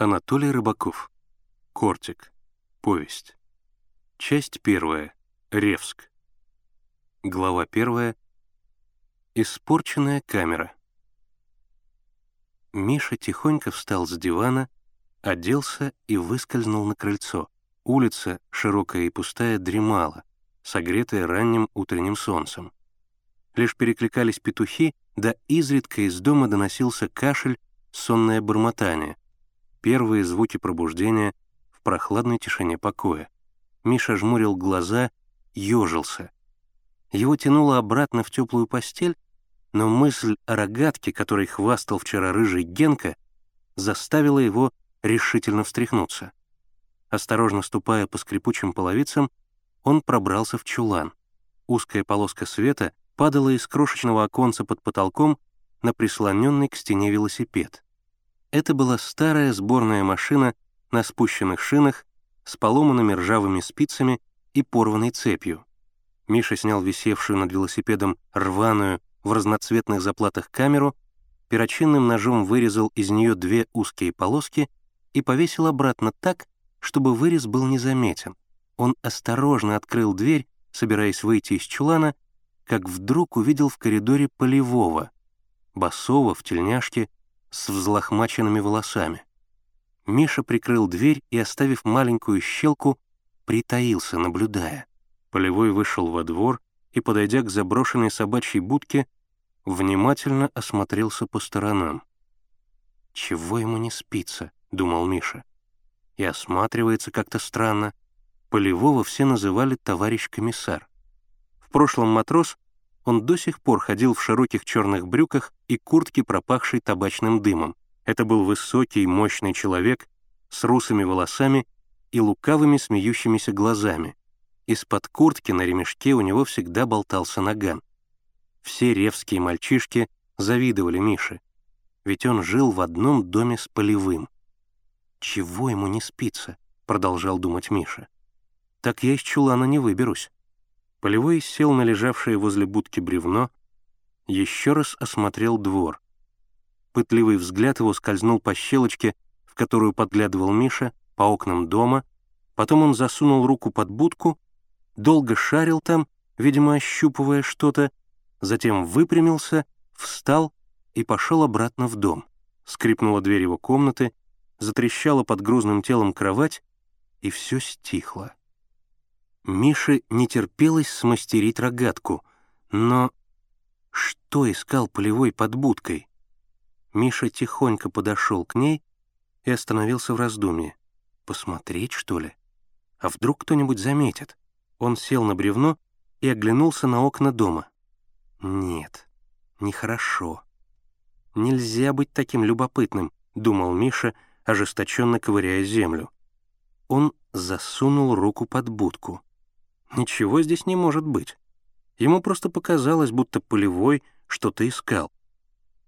Анатолий Рыбаков. Кортик. Повесть. Часть первая. Ревск. Глава первая. Испорченная камера. Миша тихонько встал с дивана, оделся и выскользнул на крыльцо. Улица, широкая и пустая, дремала, согретая ранним утренним солнцем. Лишь перекликались петухи, да изредка из дома доносился кашель, сонное бормотание — Первые звуки пробуждения в прохладной тишине покоя. Миша жмурил глаза, ежился. Его тянуло обратно в теплую постель, но мысль о рогатке, которой хвастал вчера рыжий Генка, заставила его решительно встряхнуться. Осторожно ступая по скрипучим половицам, он пробрался в чулан. Узкая полоска света падала из крошечного оконца под потолком на прислоненный к стене велосипед. Это была старая сборная машина на спущенных шинах с поломанными ржавыми спицами и порванной цепью. Миша снял висевшую над велосипедом рваную в разноцветных заплатах камеру, перочинным ножом вырезал из нее две узкие полоски и повесил обратно так, чтобы вырез был незаметен. Он осторожно открыл дверь, собираясь выйти из чулана, как вдруг увидел в коридоре полевого, басова в тельняшке, с взлохмаченными волосами. Миша прикрыл дверь и, оставив маленькую щелку, притаился, наблюдая. Полевой вышел во двор и, подойдя к заброшенной собачьей будке, внимательно осмотрелся по сторонам. «Чего ему не спится?» — думал Миша. И осматривается как-то странно. Полевого все называли товарищ комиссар. В прошлом матрос он до сих пор ходил в широких черных брюках и куртке, пропахшей табачным дымом. Это был высокий, мощный человек с русыми волосами и лукавыми смеющимися глазами. Из-под куртки на ремешке у него всегда болтался наган. Все ревские мальчишки завидовали Мише, ведь он жил в одном доме с полевым. «Чего ему не спится?» — продолжал думать Миша. «Так я из чулана не выберусь. Полевой сел на лежавшее возле будки бревно, еще раз осмотрел двор. Пытливый взгляд его скользнул по щелочке, в которую подглядывал Миша, по окнам дома, потом он засунул руку под будку, долго шарил там, видимо, ощупывая что-то, затем выпрямился, встал и пошел обратно в дом. Скрипнула дверь его комнаты, затрещала под грузным телом кровать, и все стихло. Мише не терпелось смастерить рогатку, но что искал полевой под будкой? Миша тихонько подошел к ней и остановился в раздумье. Посмотреть, что ли? А вдруг кто-нибудь заметит? Он сел на бревно и оглянулся на окна дома. Нет, нехорошо. Нельзя быть таким любопытным, думал Миша, ожесточенно ковыряя землю. Он засунул руку под будку. Ничего здесь не может быть. Ему просто показалось, будто полевой что-то искал.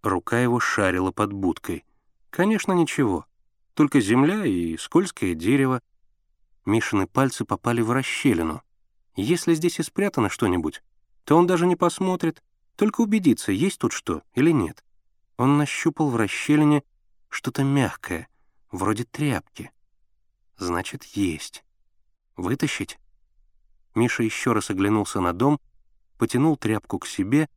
Рука его шарила под будкой. Конечно, ничего. Только земля и скользкое дерево. Мишины пальцы попали в расщелину. Если здесь и спрятано что-нибудь, то он даже не посмотрит, только убедится, есть тут что или нет. Он нащупал в расщелине что-то мягкое, вроде тряпки. Значит, есть. Вытащить? Миша еще раз оглянулся на дом, потянул тряпку к себе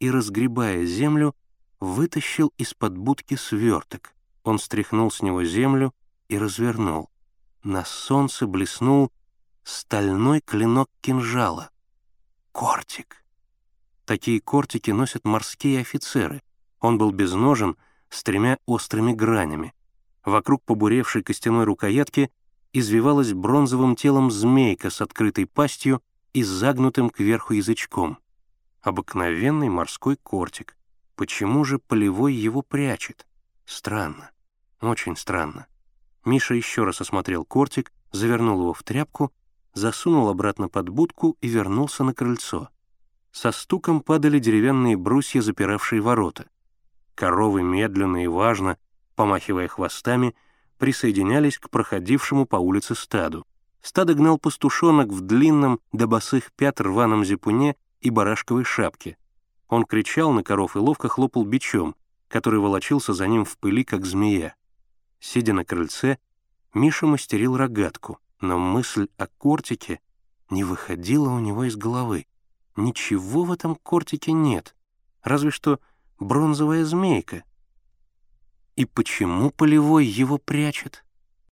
и, разгребая землю, вытащил из-под будки сверток. Он стряхнул с него землю и развернул. На солнце блеснул стальной клинок кинжала. Кортик. Такие кортики носят морские офицеры. Он был безножен, с тремя острыми гранями. Вокруг побуревшей костяной рукоятки извивалась бронзовым телом змейка с открытой пастью и загнутым кверху язычком. Обыкновенный морской кортик. Почему же полевой его прячет? Странно. Очень странно. Миша еще раз осмотрел кортик, завернул его в тряпку, засунул обратно под будку и вернулся на крыльцо. Со стуком падали деревянные брусья, запиравшие ворота. Коровы медленно и важно, помахивая хвостами, присоединялись к проходившему по улице стаду. Стадо гнал пастушонок в длинном до босых пят рваном зипуне и барашковой шапке. Он кричал на коров и ловко хлопал бичом, который волочился за ним в пыли, как змея. Сидя на крыльце, Миша мастерил рогатку, но мысль о кортике не выходила у него из головы. Ничего в этом кортике нет, разве что бронзовая змейка. И почему Полевой его прячет?